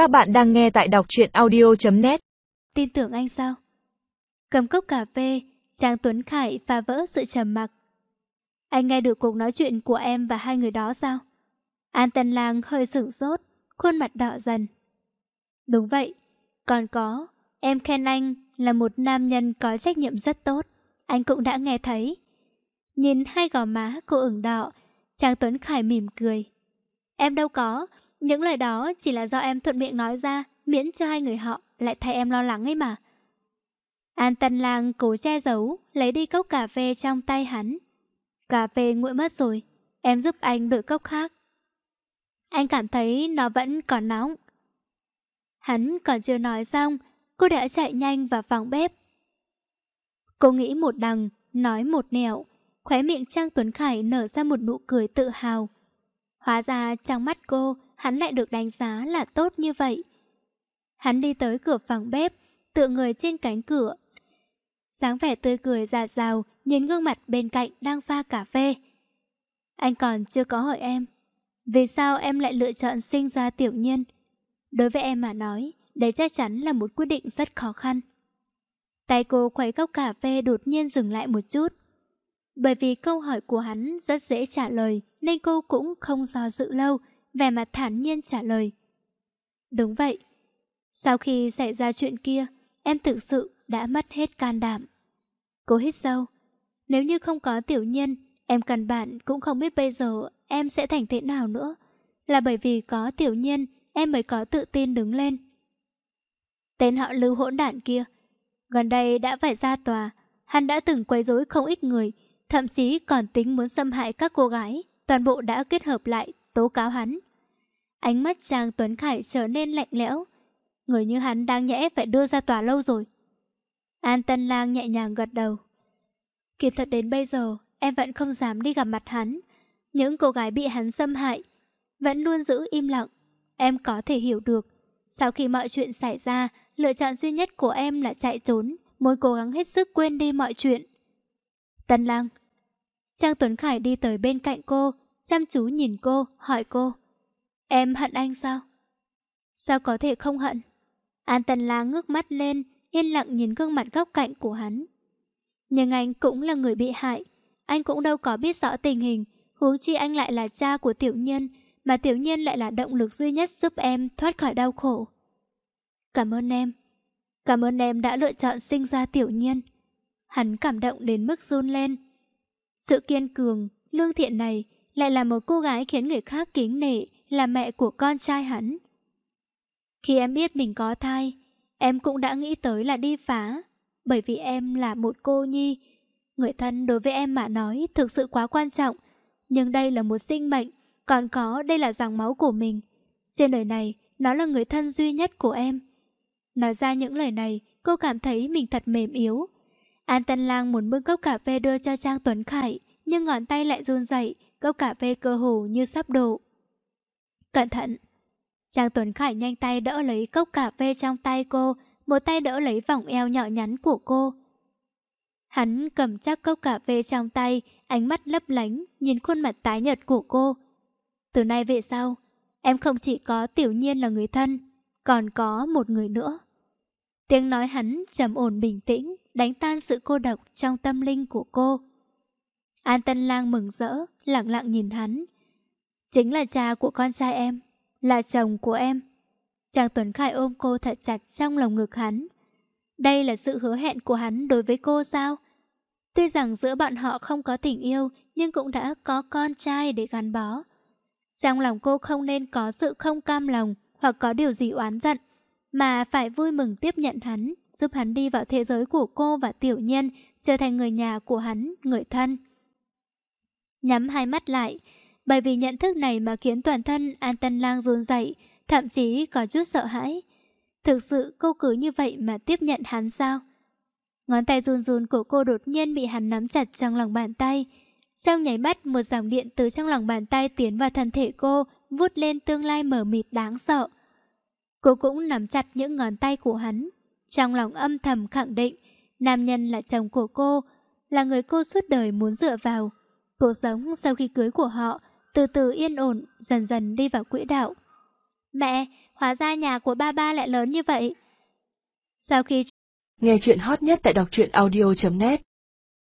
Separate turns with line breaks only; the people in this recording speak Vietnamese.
Các bạn đang nghe tại đọc truyện audio.net
Tin tưởng anh sao? Cầm cốc cà phê, Trang Tuấn Khải phá vỡ sự trầm mặc. Anh nghe được cuộc nói chuyện của em và hai người đó sao? An Tân Lang hơi sửng sốt, khuôn mặt đỏ dần. Đúng vậy, còn có, em khen anh là một nam nhân có trách nhiệm rất tốt, anh cũng đã nghe thấy. Nhìn hai gò má cô ửng đỏ, Trang Tuấn Khải mỉm cười. Em đâu có, những lời đó chỉ là do em thuận miệng nói ra, miễn cho hai người họ lại thay em lo lắng ấy mà. An Tân Lang cố che giấu, lấy đi cốc cà phê trong tay hắn. Cà phê nguội mất rồi, em giúp anh đổi cốc khác. Anh cảm thấy nó vẫn còn nóng. Hắn còn chưa nói xong, cô đã chạy nhanh vào phòng bếp. Cô nghĩ một đằng, nói một nẻo, khóe miệng Trang Tuấn Khải nở ra một nụ cười tự hào. Hóa ra trong mắt cô, hắn lại được đánh giá là tốt như vậy. Hắn đi tới cửa phòng bếp, tựa người trên cánh cửa. dáng vẻ tươi cười già rào, nhìn gương mặt bên cạnh đang pha cà phê. Anh còn chưa có hỏi em. Vì sao em lại lựa chọn sinh ra tiểu nhân? Đối với em mà nói, đấy chắc chắn là một quyết định rất khó khăn. Tay cô khuấy cốc cà phê đột nhiên dừng lại một chút. Bởi vì câu hỏi của hắn rất dễ trả lời nên cô cũng không do dự lâu, vẻ mặt thản nhiên trả lời. Đúng vậy. Sau khi xảy ra chuyện kia, em thực sự đã mất hết can đảm. Cô hít sâu. Nếu như không có tiểu nhân, em cần bạn cũng không biết bây giờ em sẽ thành thế nào nữa. Là bởi vì có tiểu nhân, em mới có tự tin đứng lên. Tên họ lưu hỗn đản kia, gần đây đã phải ra tòa, hắn đã từng quấy rối không ít người, thậm chí còn tính muốn xâm hại các cô gái, toàn bộ đã kết hợp lại tố cáo hắn. Ánh mắt chàng Tuấn Khải trở nên lạnh lẽo. Người như hắn đang nhẽ phải đưa ra tòa lâu rồi. An Tân Lang nhẹ nhàng gật đầu. Kỳ thật đến bây giờ, em vẫn không dám đi gặp mặt hắn. Những cô gái bị hắn xâm hại, vẫn luôn giữ im lặng. Em có thể hiểu được. Sau khi mọi chuyện xảy ra, lựa chọn duy nhất của em là chạy trốn, muốn cố gắng hết sức quên đi mọi chuyện. Tân Lang Trang Tuấn Khải đi tới bên cạnh cô, chăm chú nhìn cô, hỏi cô. Em hận anh sao? Sao có thể không hận? An Tần Lá ngước mắt lên, yên lặng nhìn gương mặt góc cạnh của hắn. Nhưng anh cũng là người bị hại. Anh cũng đâu có biết rõ tình hình, huống chi anh lại là cha của tiểu nhân, mà tiểu nhân lại là động lực duy nhất giúp em thoát khỏi đau khổ. Cảm ơn em. Cảm ơn em đã lựa chọn sinh ra tiểu nhiên Hắn cảm động đến mức run lên. Sự kiên cường, lương thiện này lại là một cô gái khiến người khác kính nể, là mẹ của con trai hắn. Khi em biết mình có thai, em cũng đã nghĩ tới là đi phá, bởi vì em là một cô nhi. Người thân đối với em mà nói thực sự quá quan trọng, nhưng đây là một sinh mệnh, còn có đây là dòng máu của mình. Trên đời này, nó là người thân duy nhất của em. Nói ra những lời này, cô cảm thấy mình thật mềm yếu. An Tân Lang muốn bưng cốc cà phê đưa cho Trang Tuấn Khải, nhưng ngón tay lại run rẩy, cốc cà phê cơ hồ như sắp đổ. Cẩn thận! Trang Tuấn Khải nhanh tay đỡ lấy cốc cà phê trong tay cô, một tay đỡ lấy vòng eo nhỏ nhắn của cô. Hắn cầm chắc cốc cà phê trong tay, ánh mắt lấp lánh, nhìn khuôn mặt tái nhợt của cô. Từ nay về sau, em không chỉ có tiểu nhiên là người thân, còn có một người nữa. Tiếng nói hắn trầm ổn bình tĩnh, đánh tan sự cô độc trong tâm linh của cô. An Tân Lang mừng rỡ, lặng lặng nhìn hắn. Chính là cha của con trai em, là chồng của em. Trang Tuấn Khải ôm cô thật chặt trong lòng ngực hắn. Đây là sự hứa hẹn của hắn đối với cô sao? Tuy rằng giữa bọn họ không có tình yêu, nhưng cũng đã có con trai để gắn bó. Trong lòng cô không nên có sự không cam lòng hoặc có điều gì oán giận, mà phải vui mừng tiếp nhận hắn, giúp hắn đi vào thế giới của cô và tiểu nhân, trở thành người nhà của hắn, người thân. Nhắm hai mắt lại, bởi vì nhận thức này mà khiến toàn thân An Tân Lang run dậy, thậm chí có chút sợ hãi. Thực sự cô cứ như vậy mà tiếp nhận hắn sao? Ngón tay run run của cô đột nhiên bị hắn nắm chặt trong lòng bàn tay. Trong nháy mắt một dòng điện từ trong lòng bàn tay tiến vào thân thể cô, vút lên tương lai mờ mịt đáng sợ. Cô cũng nắm chặt những ngón tay của hắn. Trong lòng âm thầm khẳng định, nam nhân là chồng của cô, là người cô suốt đời muốn dựa vào. Cuộc sống sau khi cưới của họ từ từ yên ổn, dần dần đi vào quỹ đạo. Mẹ, hóa ra nhà của ba ba lại lớn như vậy. Sau khi
nghe chuyện hot nhất tại đọc truyện audio.net